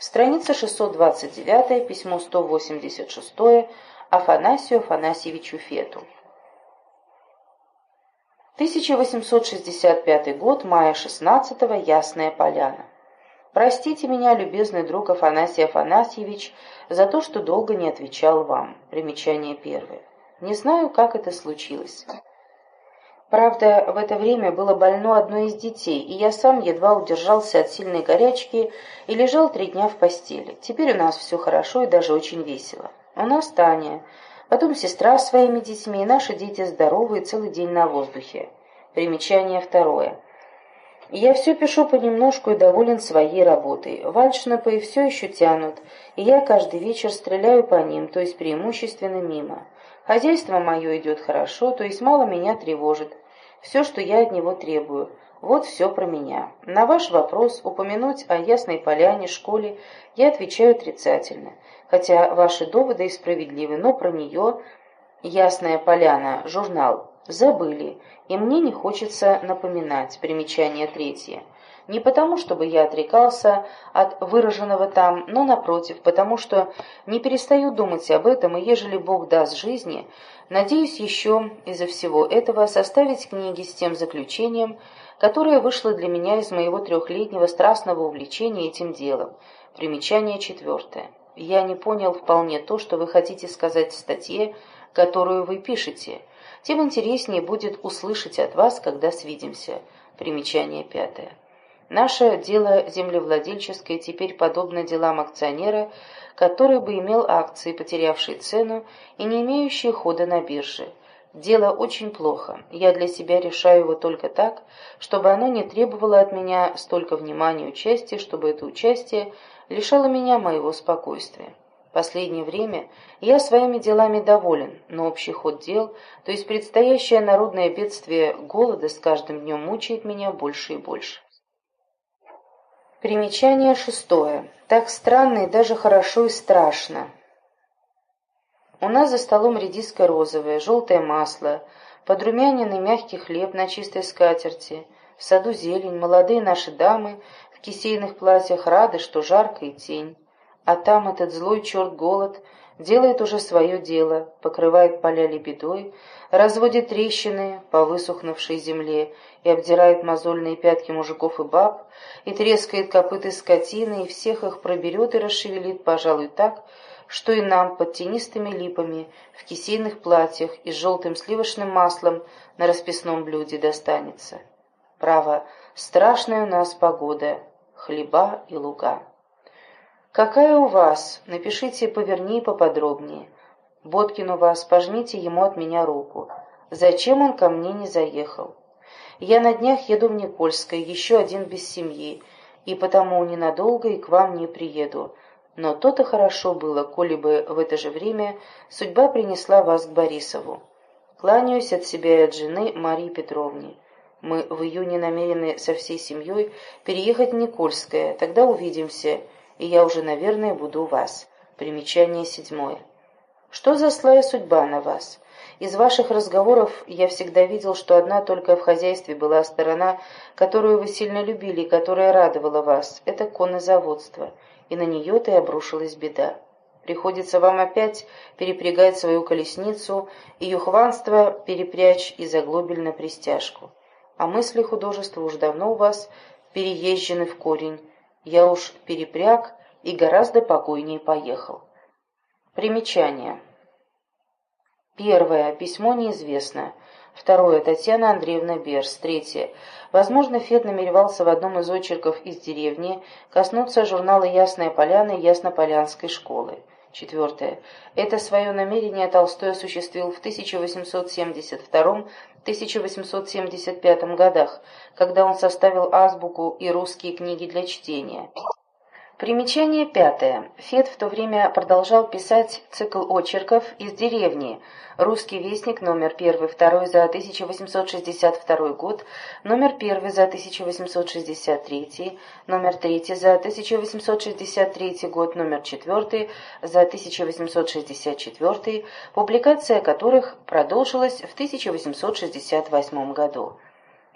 Страница 629, письмо 186, Афанасию Афанасьевичу Фету. 1865 год, мая 16 -го, Ясная Поляна. Простите меня, любезный друг Афанасий Афанасьевич, за то, что долго не отвечал вам. Примечание первое. Не знаю, как это случилось. Правда, в это время было больно одно из детей, и я сам едва удержался от сильной горячки и лежал три дня в постели. Теперь у нас все хорошо и даже очень весело. У нас Таня, потом сестра с своими детьми, и наши дети здоровые целый день на воздухе. Примечание второе. Я все пишу понемножку и доволен своей работой. Вальшнапы все еще тянут, и я каждый вечер стреляю по ним, то есть преимущественно мимо. Хозяйство мое идет хорошо, то есть мало меня тревожит. Все, что я от него требую. Вот все про меня. На ваш вопрос упомянуть о Ясной Поляне, школе, я отвечаю отрицательно. Хотя ваши доводы и справедливы, но про нее, Ясная Поляна, журнал, забыли, и мне не хочется напоминать. Примечание третье. Не потому, чтобы я отрекался от выраженного там, но напротив, потому что не перестаю думать об этом, и ежели Бог даст жизни, надеюсь еще из-за всего этого составить книги с тем заключением, которое вышло для меня из моего трехлетнего страстного увлечения этим делом. Примечание четвертое. Я не понял вполне то, что вы хотите сказать в статье, которую вы пишете. Тем интереснее будет услышать от вас, когда свидимся. Примечание пятое. Наше дело землевладельческое теперь подобно делам акционера, который бы имел акции, потерявшие цену и не имеющие хода на бирже. Дело очень плохо. Я для себя решаю его только так, чтобы оно не требовало от меня столько внимания и участия, чтобы это участие лишало меня моего спокойствия. Последнее время я своими делами доволен, но общий ход дел, то есть предстоящее народное бедствие голода с каждым днем мучает меня больше и больше. Примечание шестое. Так странно и даже хорошо и страшно. У нас за столом редиска розовая, желтое масло, подрумяненный мягкий хлеб на чистой скатерти, в саду зелень, молодые наши дамы в кисейных платьях рады, что жарко и тень. А там этот злой черт голод делает уже свое дело, покрывает поля лебедой, разводит трещины по высохнувшей земле и обдирает мозольные пятки мужиков и баб, и трескает копыты скотины, и всех их проберет и расшевелит, пожалуй, так, что и нам под тенистыми липами, в кисейных платьях и с желтым сливочным маслом на расписном блюде достанется. Право, страшная у нас погода, хлеба и луга. «Какая у вас? Напишите поверни поподробнее. Боткин у вас, пожмите ему от меня руку. Зачем он ко мне не заехал? Я на днях еду в Никольское, еще один без семьи, и потому ненадолго и к вам не приеду. Но то-то хорошо было, коли бы в это же время судьба принесла вас к Борисову. Кланяюсь от себя и от жены Марии Петровне. Мы в июне намерены со всей семьей переехать в Никольское, тогда увидимся, и я уже, наверное, буду у вас. Примечание седьмое. Что за злая судьба на вас? Из ваших разговоров я всегда видел, что одна только в хозяйстве была сторона, которую вы сильно любили и которая радовала вас. Это коннозаводство. И на нее-то и обрушилась беда. Приходится вам опять перепрягать свою колесницу, и юхванство перепрячь и заглобель на пристяжку. А мысли художества уж давно у вас переезжены в корень, я уж перепряг и гораздо покойнее поехал. Примечание. Первое. Письмо неизвестно. Второе. Татьяна Андреевна Берс. Третье. Возможно, Фед намеревался в одном из очерков из деревни коснуться журнала «Ясная поляна» и «Яснополянской школы». Четвертое. Это свое намерение Толстой осуществил в 1872-1875 годах, когда он составил азбуку и русские книги для чтения. Примечание пятое. Фет в то время продолжал писать цикл очерков из деревни. Русский вестник номер 1-2 за 1862 год, номер 1 за 1863, номер 3 за 1863 год, номер 4 за 1864, публикация которых продолжилась в 1868 году.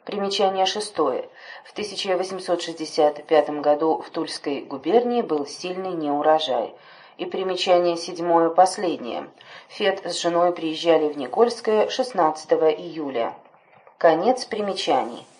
Примечание шестое. В 1865 году в Тульской губернии был сильный неурожай. И примечание седьмое, последнее. Фет с женой приезжали в Никольское 16 июля. Конец примечаний.